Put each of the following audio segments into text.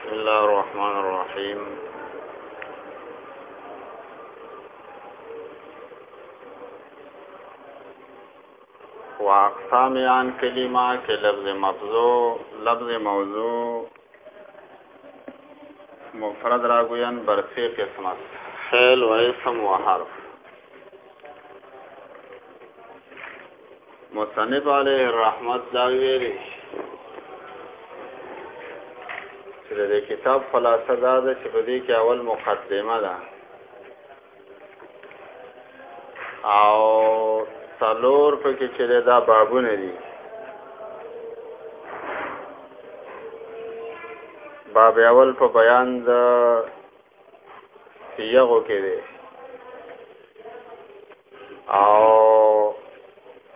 بسم الله الرحمن الرحيم واقسام عن کلمه کې لفظ مفضوع لفظ موضوع مفرد راگوین بر سه قسم است فعل و اسم و حرف مصنف علیه الرحمت دا ویلي چې د کتاب خلاصه دا ده چې په دې کې اول مقدمه ده او څلور پکې چې دا بابونه دي باب اول په بیان د یغو کې دی او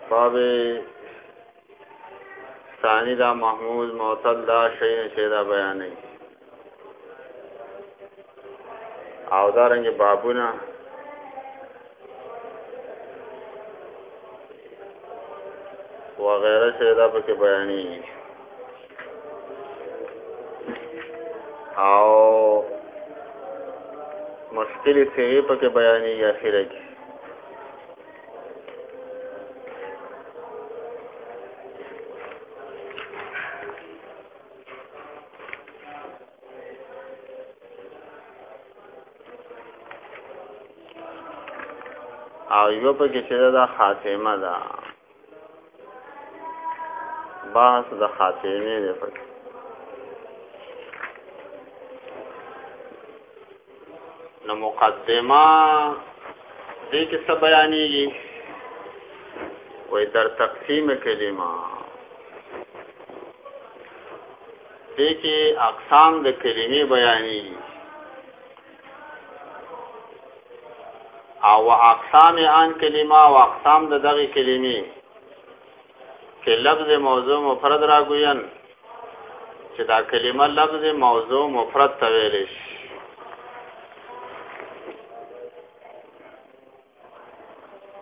باب ثانی دا محمود معتل دا شی نشی دا بیانې او دا رنګ بابونه وغیره چې دا پکې بیانېږي او مشکلې څېرې پکې بیانېږي اخره کې او یو په کې چې دا خاتمه ده بحث د خاتمه دی پکې نو مقدمه دې کې څه بیانېږي وې در تقسیم کلمه دې کې اقسام د کلمې بیانېږي او اقسام ان کلمه او اقسام د دغه کلمې کې لفظ موضوع مفرد راګوین چې دا کلمه لفظ موضوع مفرد ته ویل شي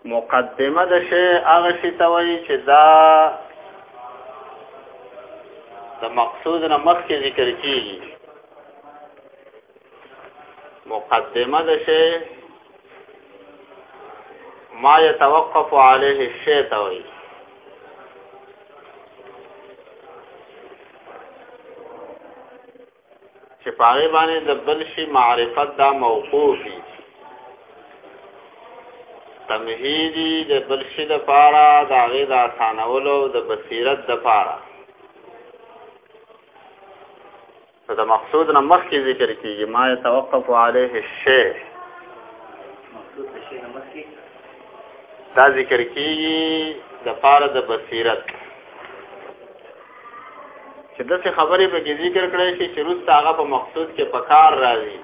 مقدمه د شی هغه شی ته وایي چې دا د مقصود نه مخکې ذکر کیږي مقدمه د شی ما يتوقف عليه الشيء ته وایي چې پاره باندې د بل شي معرفت دا موقوف دي تمهیدی د بل شي د پاره د هغه د اسانولو د بصیرت د پاره دا د مقصود نه مخکې ذکر کیږي ما يتوقف عليه الشيء دا ذکر کیږي د پاره د بصیرت چې د څه خبرې په کې ذکر کړی شي چې روس هغه په مقصود کې پکار راځي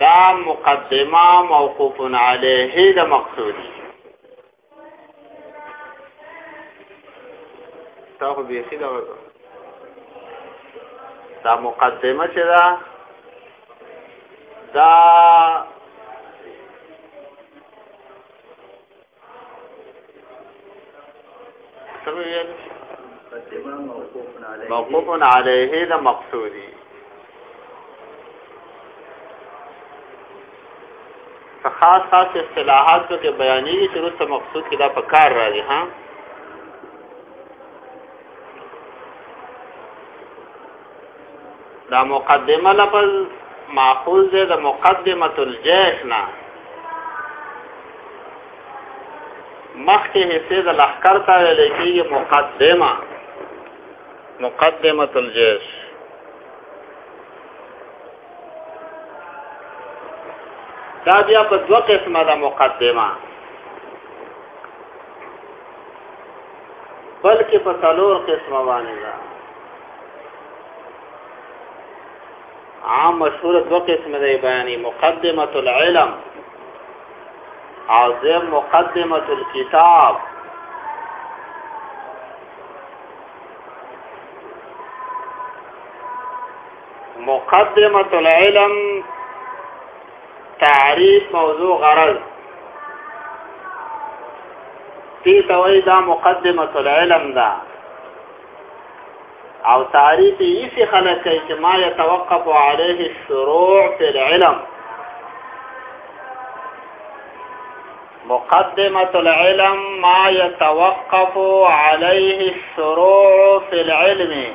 دا مقدمه موقوف علیه د مقصودی تا خو بیخی دا وکړه دا مقدمه چې دا دا سویل موقوف علیه د مقصودی خاص خاص اصطلاحات کې بیانې چې رسته مقصود کې دا په کار راځي ها دا مقدمه لفظ معقول دی د مقدمه الجيش نه مخکې حصے د لخر ته ویل کېږي مقدمه مقدمه الجيش دا بیا په دوه قسمه ده مقدمه بلکې په څلور قسمه باندې ده عام مشهور دو قسم دی بیانی مقدمه العلم عظیم مقدمه الكتاب مقدمة العلم تعريف موضوع غرض في تويدا مقدمة العلم دا او تعريف يسي خلقی ما يتوقف عليه الشروع في العلم مقدمة العلم ما يتوقف عليه الشروع في العلم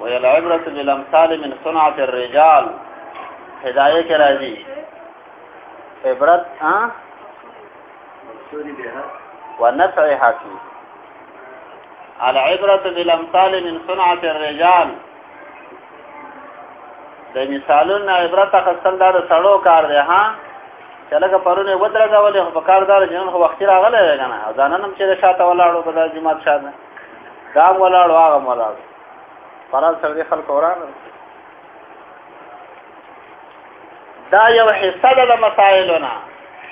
ويل عبرة بالامثال من صنعة الرجال هدايه کې راځي عبرت ها ونفعها في العبرة بالامثال من صنعة الرجال د مثالونو عبرت اخستل دا د سړو کار دی ها چې لکه پرونه ودرځولې خو په کار دار جنن خو وخت راغلی دی کنه ځاننم چې شاته ولاړو په داسې مات شاته دا ولاړو هغه ولاړو فرال سره خلک اوران دا یو حصہ د مسائلنا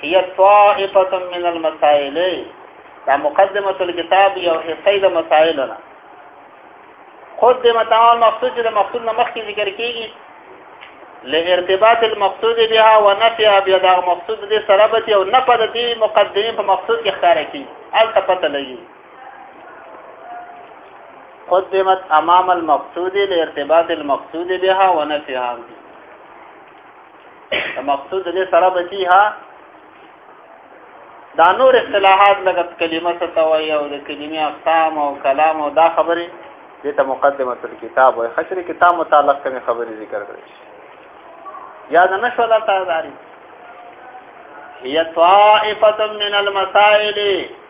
هي طائفه من المسائل دا مقدمه الكتاب یو حصہ د مسائلنا خود د متعال مقصود د مقصود نه مخکې ذکر کیږي لارتباط المقصود بها ونفي بها دا مقصود دې سره به او نه پد دې مقدمه په مقصود کې ښکار کی الته پته لګي قدمت امام المقصود لارتباط المقصود بها ونفيها المقصود دې سره بچیها دا نور اصطلاحات لګت کلمه ستوي او د کلمې اقسام او کلام او دا خبره دې ته مقدمه الكتاب وي خشر کتاب متعلق کوم خبره ذکر کړی یاد نه شو دا تعداري هي طائفه من المسائل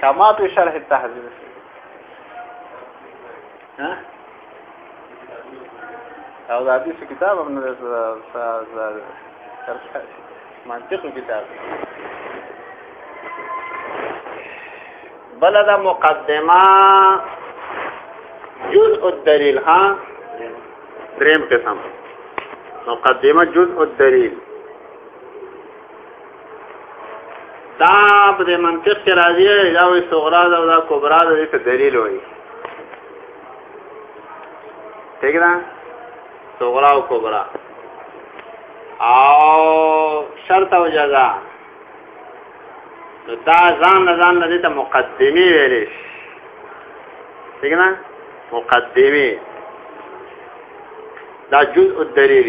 کما په شرح التهذيب ها او د حدیث کتاب هم نه منطق کتاب بل دا مقدمه جزء الدلیل ها دریم قسم مقدمه جزء الدلیل دا په دې منطق کې راځي دا وي صغرا دا دا کبرا دا دې ته دلیل وایي ٹھیک ده صغرا او کبرا او شرط او جزاء نو دا ځان نه ځان نه دې ته مقدمي ویلې ٹھیک ده مقدمي دا جزء الدلیل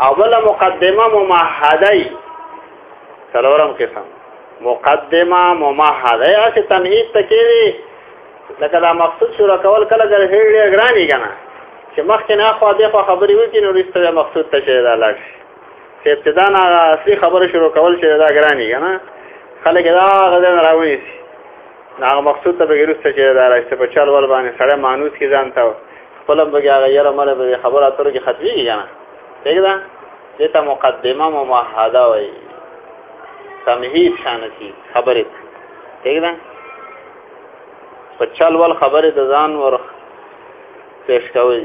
اوله مقدمه ممهده څلورم قسم مقدمه ممهده یا چې تمهید تکیری لکه دا مقصود شروع کول کله کله هیړې ګرانی کنه چې مخکې نه خو دغه خبرې وکړي نو رسته مقصود ته شي دا لاړ شي چې ابتدا نه اصلي خبره شروع کول چې دا ګرانی کنه خلک دا غزن راوړي هغه مقصود ته به رسته چې دا راځي په چل ول باندې سړی مانوس کې ځان ته خپلم بګي هغه یره مله به خبر اترو کې ختميږي کنه ٹھیک ده دته مقدمه ممهده وي تمهید شانه شي خبره ٹھیک ده په چل ول خبره د ځان ور پیش کوي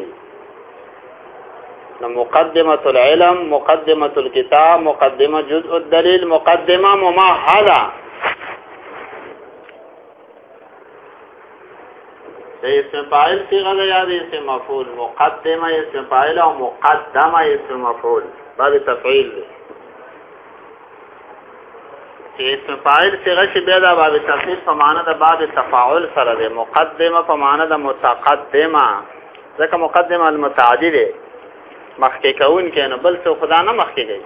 نو مقدمه العلم مقدمه الكتاب مقدمه جزء الدليل مقدمه ممهده د اسم فاعل صيغه ده یا د اسم مفعول مقدمه اسم فاعل او مقدمه اسم مفعول باب تفعیل دی چې اسم فاعل صيغه شي بیا د باب تفعیل په معنا د باب تفاعل سره دی مقدمه په معنا د متقدمه ځکه مقدمه المتعدی دی مخکې کوونکی نو بل څه خدا نه مخکې کوي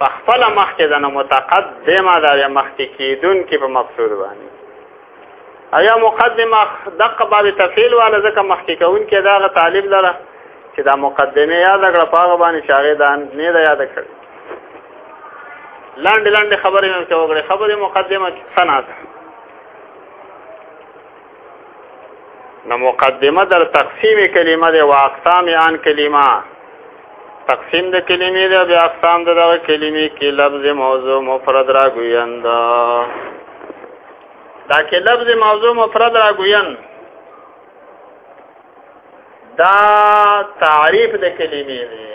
په خپل مخکې د نه متقدمه دا یا مخکې کېدونکي په مقصود باندې ایا مقدمه دقه باب تفعیل والا ځکه مخکې کوونکی دا غ طالب لره چې دا مقدمه یاد کړه په هغه باندې شاغې دا نه دا یاد کړ لاندې لاندې خبرې مې وکړې خبرې مقدمه څه نه نو مقدمه در تقسیم کلمه ده و اقسام آن کلمه تقسیم د کلمې ده بیا اقسام د دغه کلمې کې لفظ موضوع مفرد را ګویند دا کې لفظ موضوع مفرد را ګویند دا تعریف د کلمې دی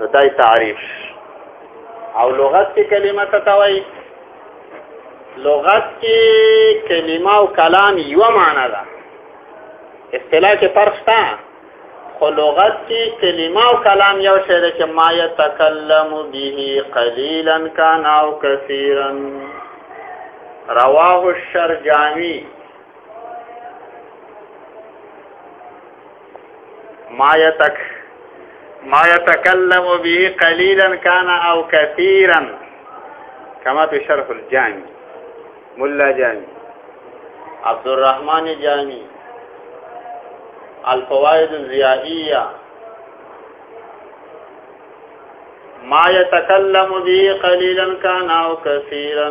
نو دای تعریف او لغت کې کلمه تتوي لغت کې کلمه او کلام یو معنا ده اصطلاح کې فرق شته خو لغت کې کلمه او کلام یو شی ده چې ما يتکلم به قليلا كان او كثيرا رواه الشرجامي ما يتك ما يتكلم به قليلا كان أو كثيرا كما في شرح الجامي ملا جامي عبد الرحمن جامي الفوائد الزيائية ما يتكلم به قليلا كان أو كثيرا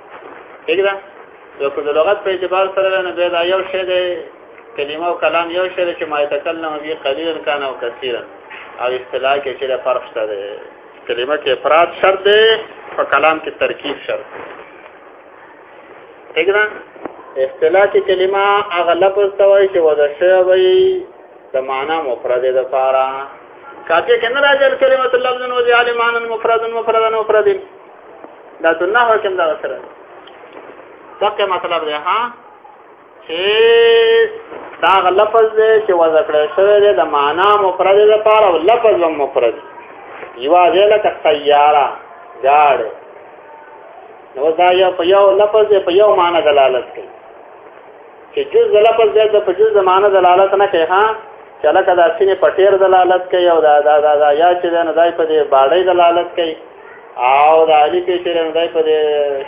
څنګه یو کو د لغت په اعتبار سره نه به دا یو شی دی کلمه او کلام یو شی دی چې ما تکلم به قلیلا کان او کثیرا او اصطلاح کې چې فرق شته دی کلمه کې افراد شرط دی او کلام کې ترکیب شرط دی څنګه اصطلاح کې کلمه هغه لفظ ته وایي چې ودا شی وایي د معنا مفرد ده فارا کاته کنه راځل کلمه لفظ نو دی عالمان مفرد مفرد مفرد دا د نحو کوم دا سره دغه مطلب دی ها چې دا لفظ دی چې وضع کړی شوی دی د معنا مفرد لپاره او لفظ هم مفرد یوازې لکه سیاره ګاډ نو دا یو په یو لفظ دی په یو معنا دلالت کوي چې جز د لفظ دی د په جز د معنا دلالت نه کوي ها چې لکه دا سینې پټیر دلالت کوي او دا دا دا یا چې دا نه دای په دې باړې دلالت کوي او د علی په چرنګ دای په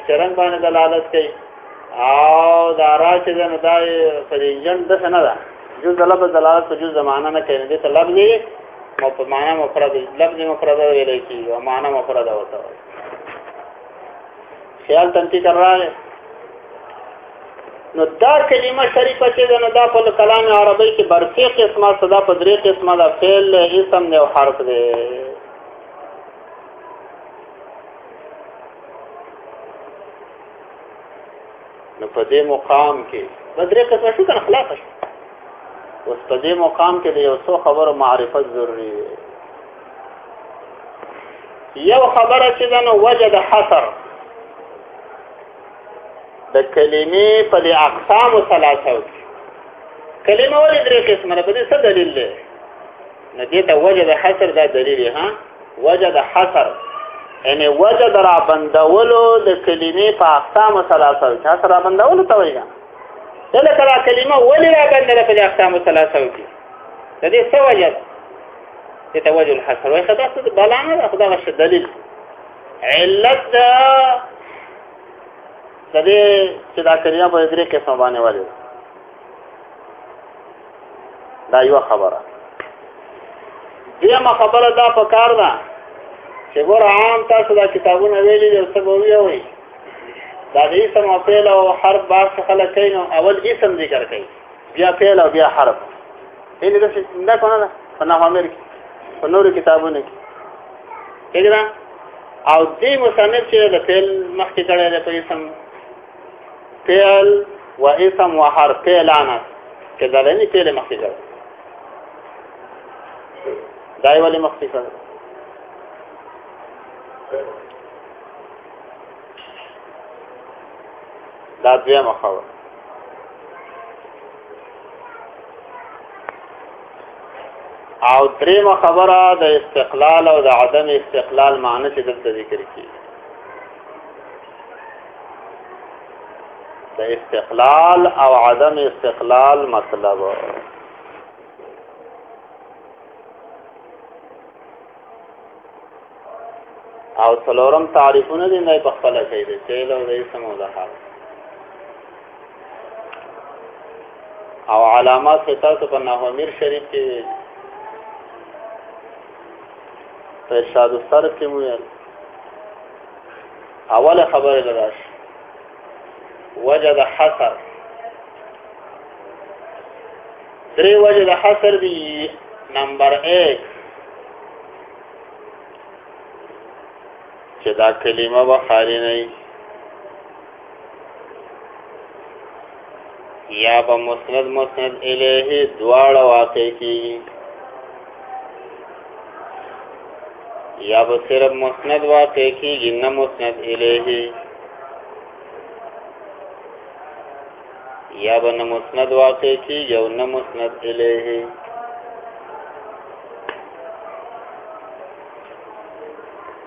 چرنګ باندې دلالت کوي او دا را چې نو دا په انجن د څه نه ده جز د لفظ دلالت په جز زمانه نه کوي دې ته لفظ دی او په معنا مفرد لفظ مفرد ویل کی او معنا مفرد وته خیال تنتی کر رہا ہے نو دا کلمه شریفه چې ده نو دا په کلام عربی کې برفي قسمه صدا په درې قسمه ده فعل اسم نه حرف دی نو په دې مقام کې بدرې قسمه شو کنه خلاص شو اوس په دې مقام کې د یو څو خبرو معرفت ضروری دی یو خبره چې دا نو وجه د حصر د کلمې په دې اقسام ثلاثه کلمه ولې درې قسمه ده په دې څه دلیل دی نو دې ته وجه د حصر دا دلیل ها وجه د حصر یعنی وجه د را بندولو د کلمې په اقسام ثلاثه کې حصر را بندولو ته وایي دله کله کلمه ولې را بندله په اقسام ثلاثه کې د دې څه وجه دې ته وجه الحصر وایي خدای څه بلانه خدای غش دلیل علت دا د دې چې دا کلمه په درې قسم باندې وایي دا یو خبره دیمه خبره دا په کار ده چې ګور عام تاسو دا کتابونه ویلي دي څه به ویوي دا د اسم او فعل او حرف بار څخه خلک کوي نو اول اسم ذکر کوي بیا فعل او بیا حرف ان دا دا کنه نه په نحو امر کې په نورو کتابونو کې کېږي او دې مصنف چې د فعل مخکې کړی دی په اسم فعل و اسم و حرف فعلانه که دلنی فعل مخفی کرد دای ولی مخفی کرد دا دویمه خبره او دریمه خبره د استقلال او د عدم استقلال معنی چې دلته ذکر کیږي د استقلال او عدم استقلال مطلب او څلورم تعریفونه دي نه په خپل کې دي چې له دې سمو ده او علامات کې تاسو په نحو امیر شریف کې ارشاد السر کې مو اوله خبره ده داس وجه د حصر درې وجه د حصر دی نمبر 1 چې دا کلمه به خالی نه یا په مسند مسند الیه دواړه واقع کیږي یا به صرف مسند واقع کیږي نه مسند الیه یا به نه مسند واقع کیږي او نه مسند الیه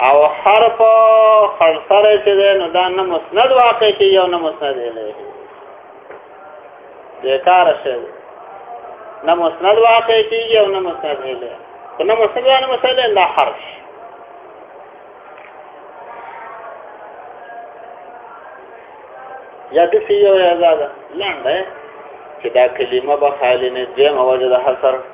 او حرف خلصره چې ده نو دا نه مسند واقع کې یو نه مسند دی بیکار شي نه مسند واقع کې یو نه مسند دی نه مسند نه مسند لا حرف یا د سی یو یا زاده لاندې چې دا کلمه به خالی نه دی مو وجه د حصر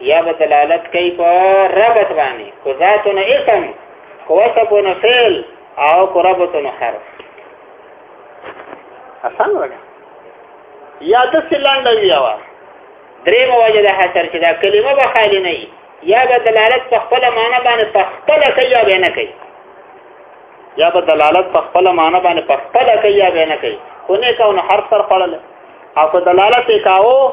یا به دلالت کوي په ربط باندې کو ذاتونه اسم کو وصفونه فعل او کو ربطونه حرف اسان وګا یا د سلاند وی وا درې مواجه ده حاصل چې دا کلمه به خالی نه یا به دلالت په خپل معنی باندې په خپل کوي یا به نه کوي یا به دلالت په خپل معنی باندې په خپل کوي یا به نه کوي خو نه کاونه حرف سره خړل او په دلالت یې کاوه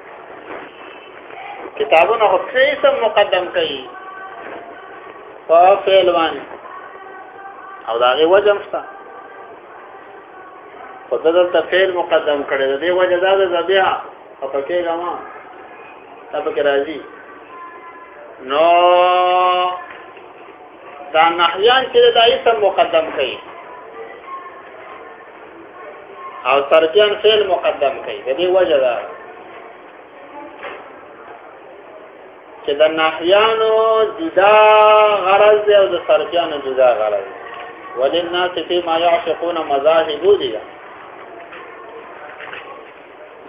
کتابونه خو سم مقدم کوي په فعل باندې او دا غي وجم شته خو دلته فعل مقدم کړي د دې وجه دا ده بیا او پکې غما دا پکې راځي نو دا نحیان چې دا اسم مقدم کړي او ترجیحاً فعل مقدم کوي د دې وجه ده چې د نحویانو جدا غرض دی او د ترجیحانو جدا غرض دی وللناس فيما يعشقون مذاهب دي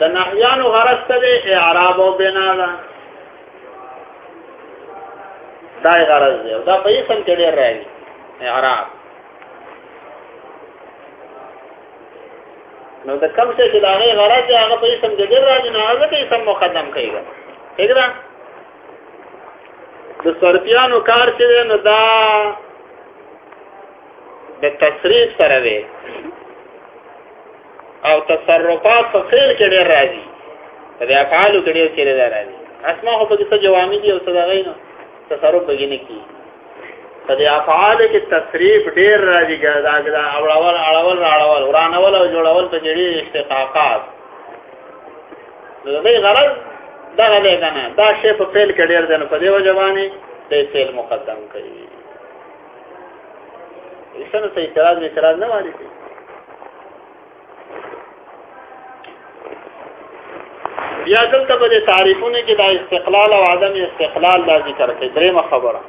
د نحویانو غرض ته دی اعراب او بنا ده دا غرض دی دا په اسم کې ډېر راځي اعراب نو د کم څه چې دا غي غرض دی هغه په اسم د ډیر راځي نه هغه ته اسم مقدم کوي څنګه د سرپیانو کار چې نو دا د تصریف سره دی او تصرفات په فعل کې ډیر راځي په دې افعالو کې ډیر کې راځي اسماء په دې څه جوامع دي او څه دغې نو تصرف بګینه کی په دې افعال کې تصریف ډیر راځي ګرځا ګرځا اړول اړول اړول ورانول او جوړول په جړي اشتقاقات نو دې غرض دا غلې کنه دا شی په فعل کې ډیر دنه په دې وجبانی دې فعل مقدم کړي ایسنه څه اعتراض اعتراض نه واري بیا دلته به د تعریفونو کې د استقلال او عدم استقلال دا ذکر کوي درېمه خبره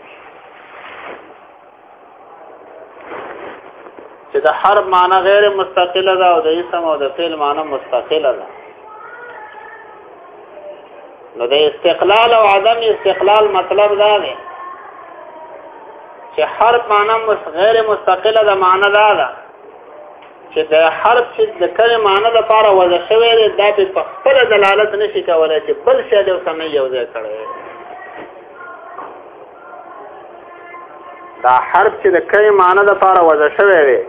چې د هر معنی غیر مستقله ده او د اسم او د فعل معنی مستقله ده نو د استقلال او عدم استقلال مطلب دا دی چې هر معنی غیر مستقله ده معنی دا ده چې د حرف چې د کلمې معنی لپاره وضع شوی دی دا به په خپل دلالت نشي کولای چې بل شی د سم یو ځای کړی دا حرف چې د کلمې معنی لپاره وضع شوی دی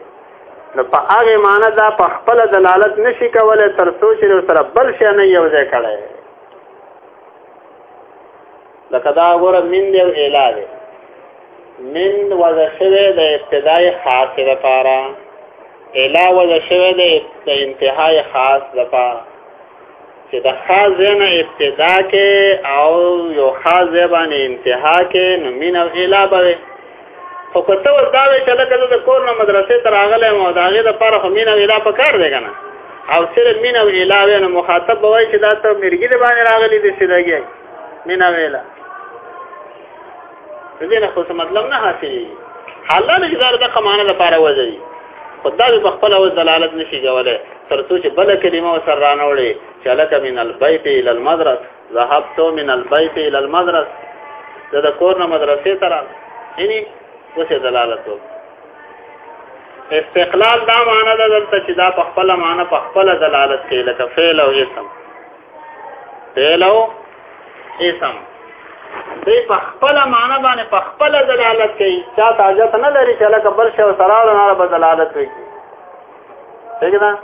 نو په هغه معنی دا په خپل دلالت نشي کولای تر څو چې سره بل شی نه یو ځای کړی لکه دا غره من دی او اله دی من وضع شوه د ابتدای خاص لپاره اله وضع شوه د انتهای خاص لپاره چې د خاص نه ابتدا کې او یو خاص باندې انتها کې نو مين او اله به خو کته ول دا وی چې لکه د کور نه مدرسې تر اغله مو دا غي د پاره خو مين او اله په کار دی کنه او سره مين او اله نو مخاطب وای چې دا ته مرګي باندې راغلي دي چې داږي مینا ویلا دې نه خو څه مطلب نه حاصلې حالا نه جدار د قمانه لپاره وځي خدا به خپل او دلالت نشي کولای تر څو چې بل کلمه وسر رانوړي چې لک من البيت الى المدرس ذهبت من البيت الى المدرس دا د کور نه مدرسې تر یعنی وسه دلالت وکړي استقلال دا معنی ده دلته چې دا په خپل معنی په خپل دلالت کوي لکه فعل او اسم فعلو اسم دې په خپل معنا باندې په خپل دلالت کوي چا تاجت نه لري چې لکه بل شی سره نه به دلالت کوي څنګه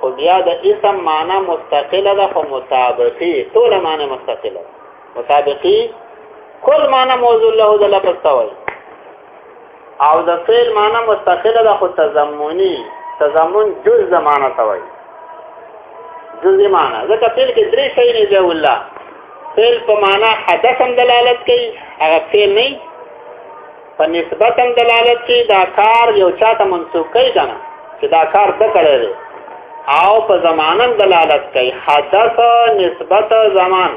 خو بیا د اسم معنا مستقله ده خو مطابقي ټول معنا مستقله مطابقي کل معنا موضوع له د لفظ توي او د فعل معنی مستقله ده خو تضمنی تضمن جز زمانه ته وایي جز معنی ځکه فعل کې درې شی نه دی والله فعل په معنی حدث هم دلالت کوي هغه فعل نه په نسبت هم دلالت کوي دا کار یو چاته منسوب کوي کنه چې دا کار د کړی دی او په زمانن دلالت کوي حدث نسبت زمان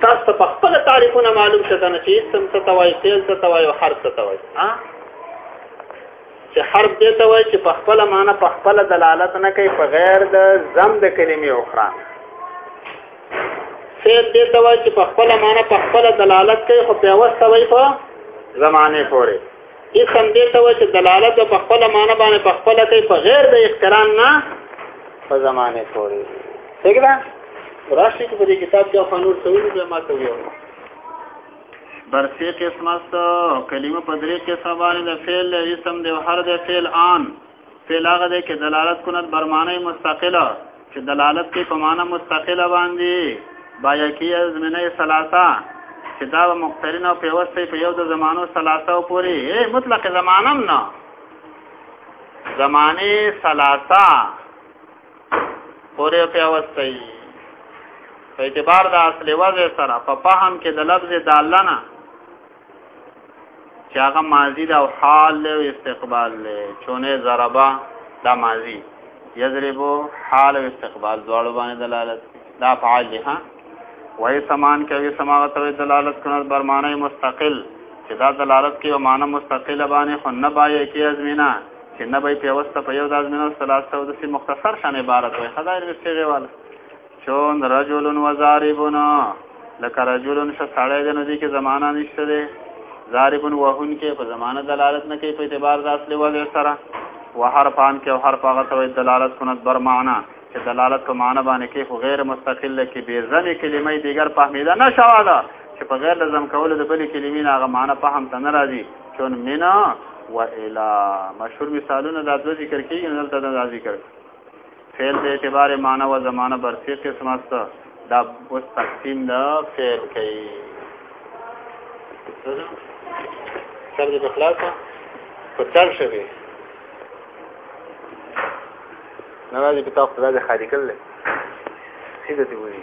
تاسو ته په خپل تعریفونه معلوم شته نه چې اسم څه ته وایي فعل څه ته وایي او حرف څه ته وایي چې حرف دې ته وایي چې په خپل معنی په خپل دلالت نه کوي په غیر د زم د کلمې اخرى فعل دې ته وایي چې په خپل معنی په خپل دلالت کوي خو په واسطه وایي په زمانه پورې اسم دې ته وایي چې دلالت په خپل معنی باندې په خپل کوي په غیر د اقتران نه په زمانه پورې څنګه ده راشي چې په دې کتاب کې قانون سوي به ما ته ویو برسې قسمه کلمه په درې کې سبانه د فعل اسم د هر د فعل آن فعل هغه دی چې دلالت کند بر معنی مستقله چې دلالت کوي په معنی مستقله باندې بایکی ازمنه ثلاثه چې دا مقترن او پیوسته په یو د زمانو ثلاثه پورې مطلق زمانم نه زمانه ثلاثه پورې پیوسته په اعتبار د اصل وضع سره په فهم کې د لفظ دالنه چې هغه ماضی دا او حال له استقبال له چونه ضربا دا ماضی یضربو حال او استقبال دواړو باندې دلالت دا افعال دي ها وای سمان کوي سماغت او دلالت کنه بر معنی مستقل چې دا دلالت کوي معنی مستقله باندې خو نه بایې کې ازمینه چې نه به پیوسته په یو د ازمینه او ثلاثه او د مختصر شان عبارت وي خدای دې څه غواړي چون رجل و زاربنا لکه رجل شه سړی دی نو دې کې زمانه نشته دی زارب وهون کې په زمانه دلالت نه کوي په اعتبار د اصل وضع سره و حرفان کې او حرف هغه ته دلالت کند بر معنا چې دلالت په معنا باندې کې خو غیر مستقل کې بې ځنې کلمې دیګر فهمیده نه شوه ده چې په غیر لازم کولو د بلې کلمې نه هغه معنا فهم ته نه راځي چون منا و الا مشهور مثالونه دا ذکر کیږي نه دلته دا ذکر کیږي فعل به اعتبار معنی و زمانه بر سه قسم است دا اوس تقسیم دا فعل کوي سر دې بخلاصه په چل شوی نه راځي په تاسو راځي خالي کړل سیده دی وایي